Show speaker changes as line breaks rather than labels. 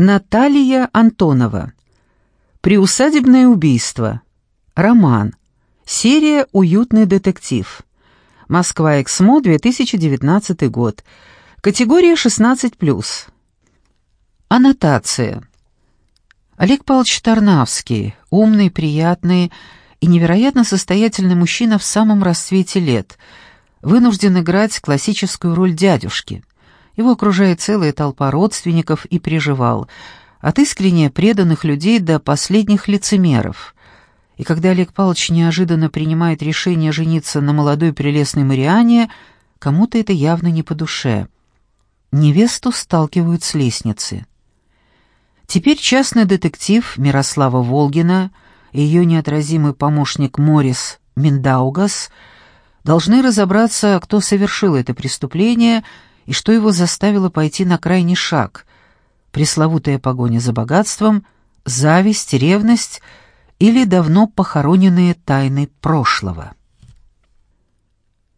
Наталья Антонова. Приусадебное убийство. Роман. Серия «Уютный детектив». Москва, Эксмо, 2019 год. Категория 16+. Аннотация. Олег Павлович Тарнавский, умный, приятный и невероятно состоятельный мужчина в самом расцвете лет, вынужден играть классическую роль дядюшки. Его окружает целая толпа родственников и приживал, от искренне преданных людей до последних лицемеров. И когда Олег Павлович неожиданно принимает решение жениться на молодой прелестной Мариане, кому-то это явно не по душе. Невесту сталкивают с лестницы. Теперь частный детектив Мирослава Волгина и ее неотразимый помощник Морис Миндаугас должны разобраться, кто совершил это преступление — и что его заставило пойти на крайний шаг. Пресловутая погоня за богатством, зависть, ревность или давно похороненные тайны прошлого.